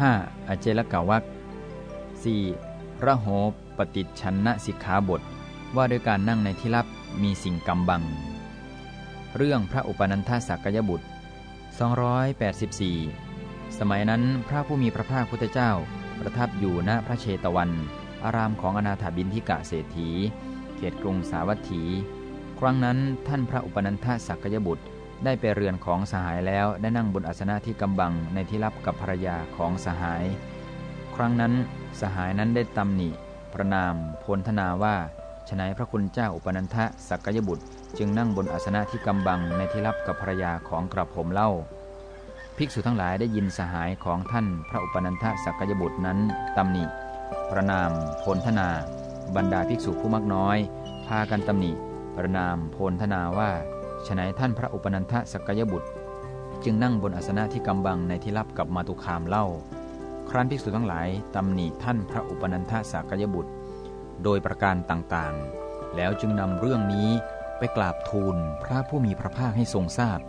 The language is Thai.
5. อเจลกาวัก 4. ระโหปฏิชันนสิกขาบท ว่าด้วยการนั่งในที่ลับมีสิ่งกำบัง เรื่องพระอุปนันทสักยบุตร 284 สมัยนั้นพระผู้มีพระภาคพุทธเจ้า ประทับอยู่ณพระเชตวัน อารามของอนาถาบินทิกะเศรษฐี เขตกรุงสาวัตถี ครั้งนั้นท่านพระอุปนันทสักยบุตร ได้ไปเรือนของสหายแล้วได้นั่งบนอาสนะที่กำบังในที่รับกับภรรยาของสหาย ครั้งนั้นสหายนั้นได้ตำหนิ ประนามพลธนาว่าฉนัยพระคุณเจ้าอุปนันทะสักยบุตร จึงนั่งบนอาสนะที่กำบังในที่รับกับภรรยาของกระผมเล่า ภิกษุทั้งหลายได้ยินสหายของท่านพระอุปนันทะสักยบุตรนั้นตำหนิ ประนามพลธนา บรรดาภิกษุผู้มักน้อย พากันตำหนิ ประนามพลธนาว่า ฉนัยท่านพระอุปนันทสักยบุตร จึงนั่งบนอาสนะที่กำบังในที่รับกับมาตุคามเล่า ครั้นภิกษุทั้งหลายตำหนิท่านพระอุปนันทสักยบุตร โดยประการต่างๆ แล้วจึงนำเรื่องนี้ไปกราบทูลพระผู้มีพระภาคให้ทรงทราบ